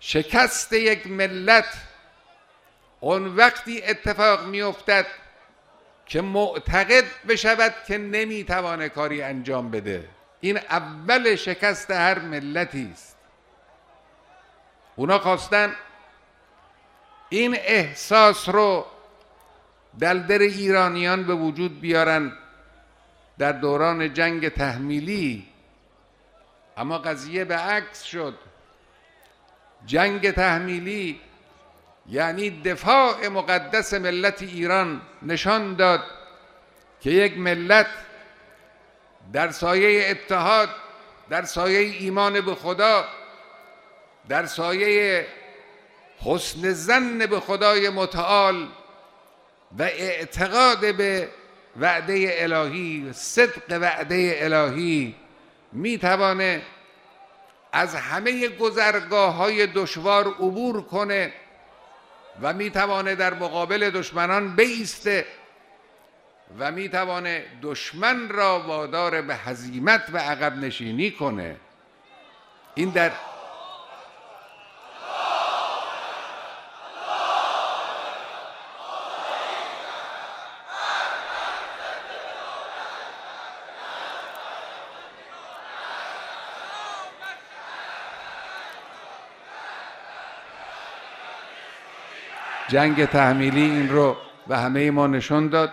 شکست یک ملت. اون وقتی اتفاق میافتد که معتقد بشود که نمی‌توانه کاری انجام بده. این اول شکست هر ملتی است. اونا خواستن این احساس رو در در ایرانیان به وجود بیارن در دوران جنگ تحمیلی. اما قضیه به عکس شد. جنگ تحمیلی یعنی دفاع مقدس ملت ایران نشان داد که یک ملت در سایه اتحاد در سایه ایمان به خدا در سایه حسن زن به خدای متعال و اعتقاد به وعده الهی صدق وعده الهی می‌توانه از همه گذرگاه های دشوار عبور کنه و می‌توانه در مقابل دشمنان بیسته و می‌توانه دشمن را وادار به هزیمت و عقب نشینی کنه. این در جنگ تحمیلی این رو به همه ما نشون داد.